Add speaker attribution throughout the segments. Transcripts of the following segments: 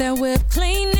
Speaker 1: That we're cleaning.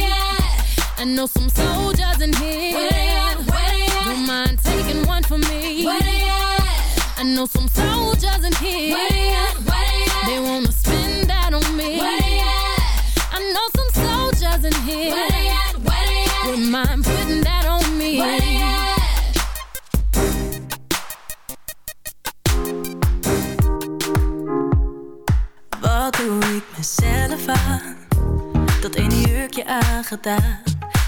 Speaker 1: I know some soldiers in here.
Speaker 2: Where they at? Where they at?
Speaker 1: Don't mind taking one for me.
Speaker 2: Where they at?
Speaker 1: I know some soldiers in here.
Speaker 2: Where they at? Where they at?
Speaker 1: They wanna spend that on me.
Speaker 2: Where they at?
Speaker 1: I know some soldiers in here.
Speaker 2: Where they at? Where they at?
Speaker 1: Don't mind putting that on me.
Speaker 2: Where they at?
Speaker 3: Wat doe ik mezelf aan? Dat ene jurkje aangedaan.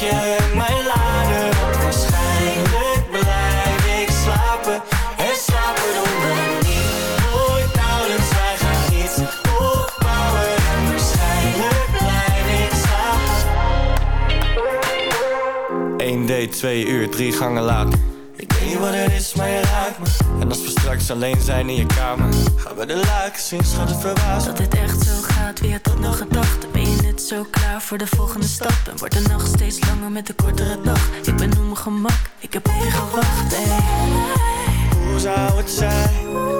Speaker 4: luchtje en mijn lader. Want waarschijnlijk blijf ik slapen. En slapen doen we niet. Nooit nauwelijks, wij gaan iets opbouwen. En waarschijnlijk blijf ik slapen. 1 date, 2 uur, drie gangen later. Ik weet niet wat het is, maar je raakt me. En als we straks alleen zijn in je kamer, gaan we de luiken zien, schat het verbaasd.
Speaker 3: Dat dit echt zo gaat, wie had dat nog gedacht? Ben je net zo klaar voor de volgende stap? En wordt de nacht steeds met de kortere dag? Ik ben op mijn gemak, ik heb op gewacht.
Speaker 4: Hoe zou het zijn?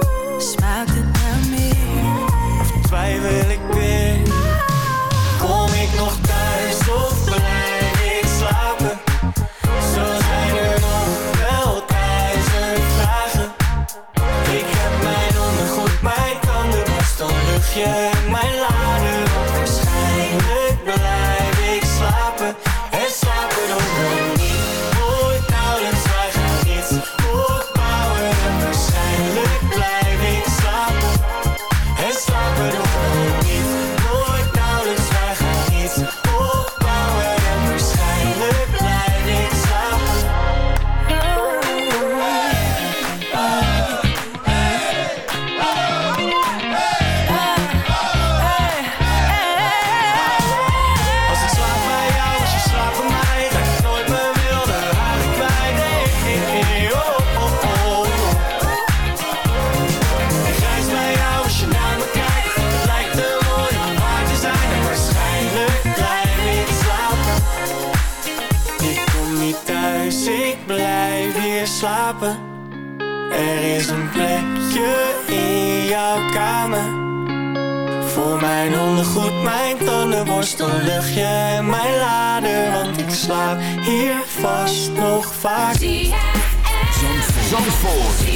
Speaker 4: Mijn ondergoed, mijn tandenborstel, luchtje en mijn lader. Want ik slaap hier vast nog vaak.
Speaker 5: Zandvoort.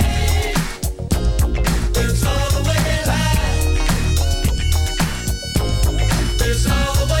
Speaker 4: It's all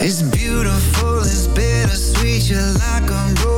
Speaker 6: It's beautiful, it's bittersweet. You're like a broken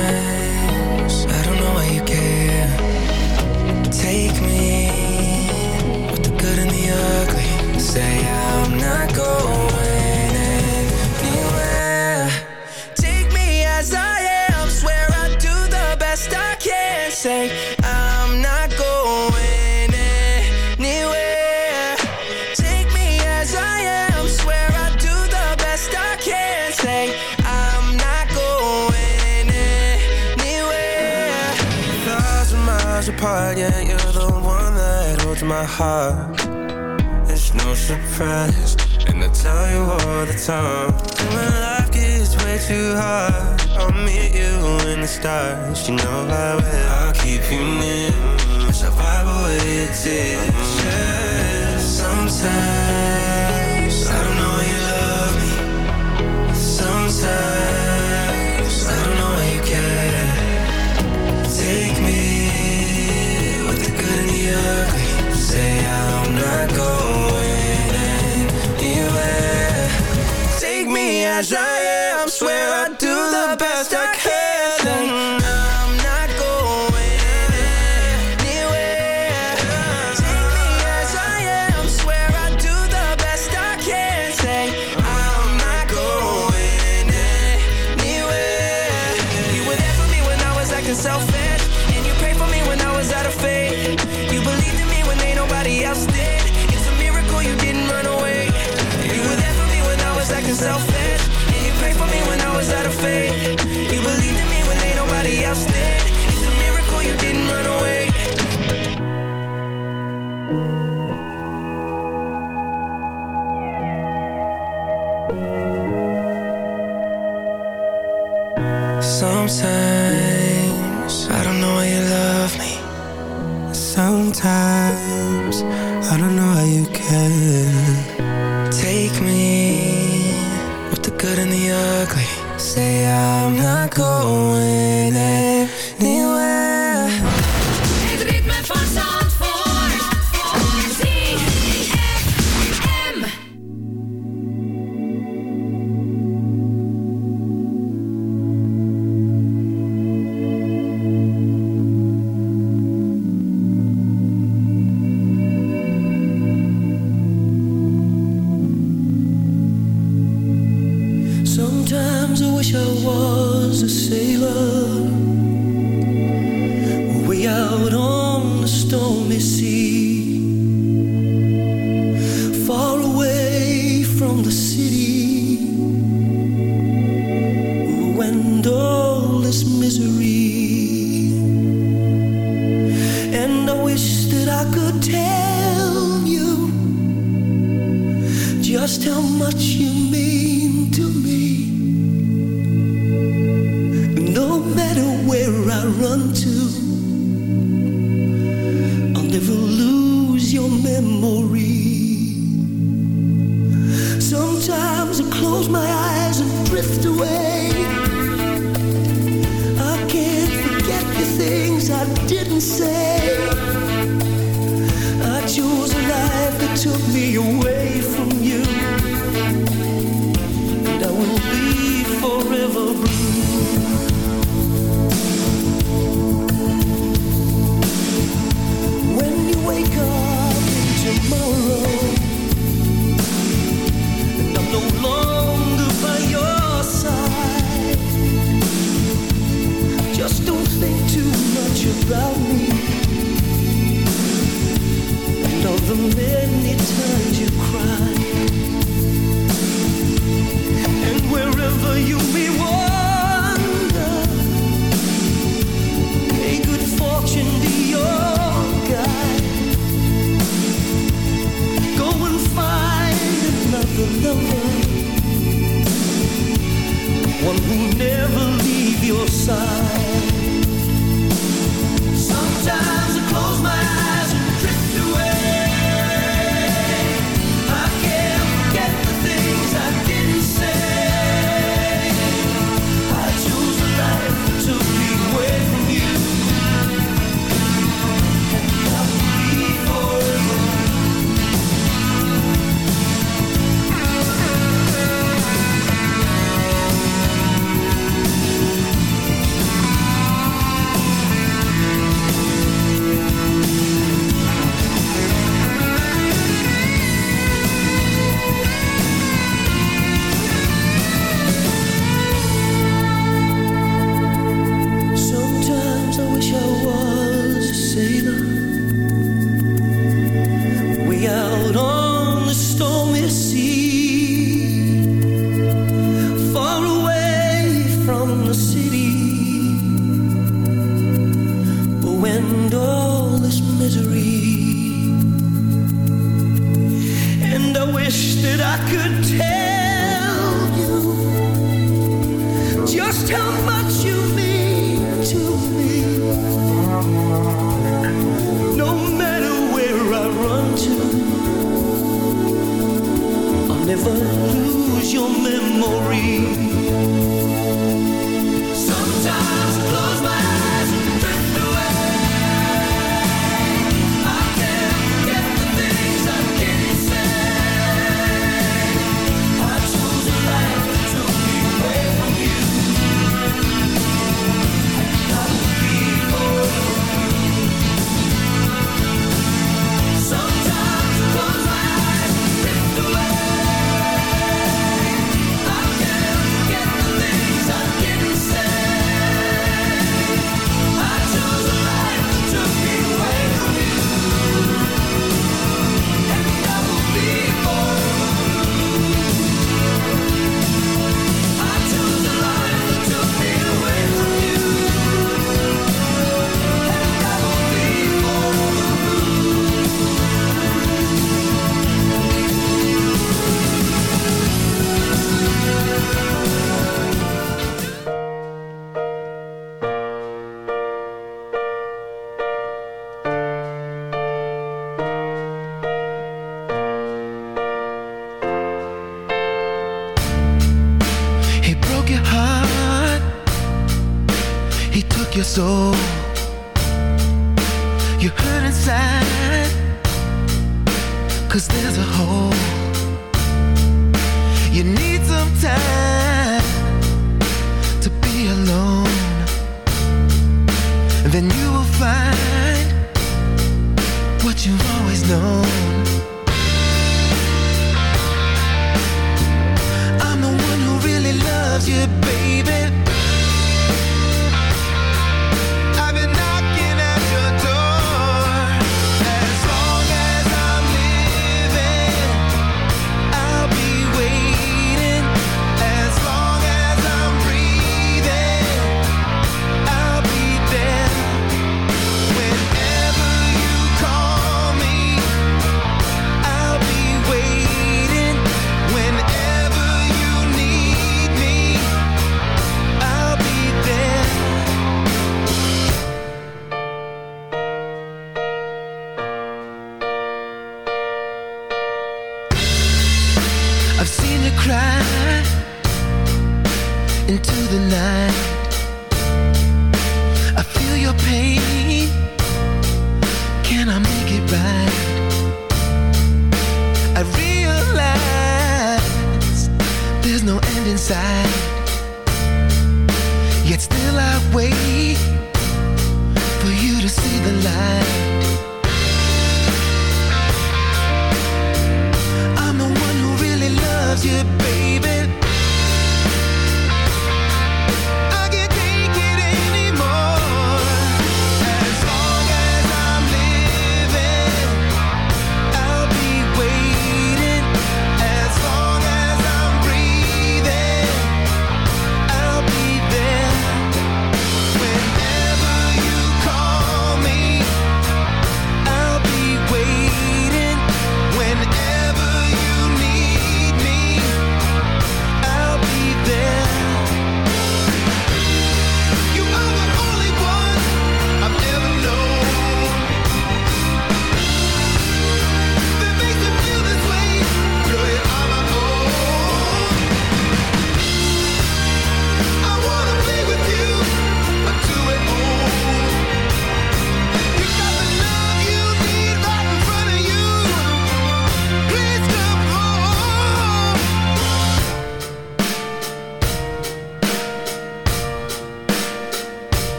Speaker 7: my heart. It's no surprise. And I tell you all the time When life gets way too hard. I'll meet you in the stars You know I will. I'll keep you near
Speaker 8: Survival it is Just sometimes on a stormy sea.
Speaker 9: Into the night.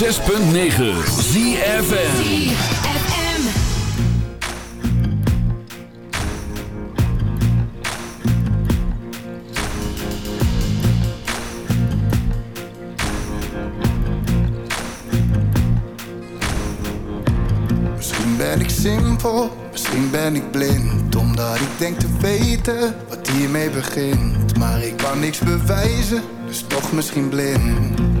Speaker 5: 106.9 ZFN
Speaker 10: Misschien ben ik simpel, misschien ben ik blind. Omdat ik denk te weten wat hiermee begint. Maar ik kan niks bewijzen, dus toch misschien blind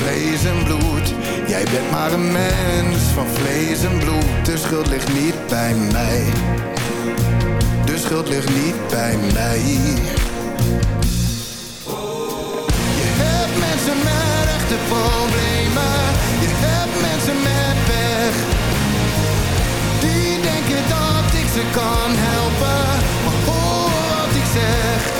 Speaker 10: vlees en bloed. Jij bent maar een mens van vlees en bloed. De schuld ligt niet bij mij. De schuld ligt niet bij mij. Je hebt mensen met echte problemen. Je hebt mensen met pech. Die denken dat ik ze kan helpen. Maar hoor wat ik zeg.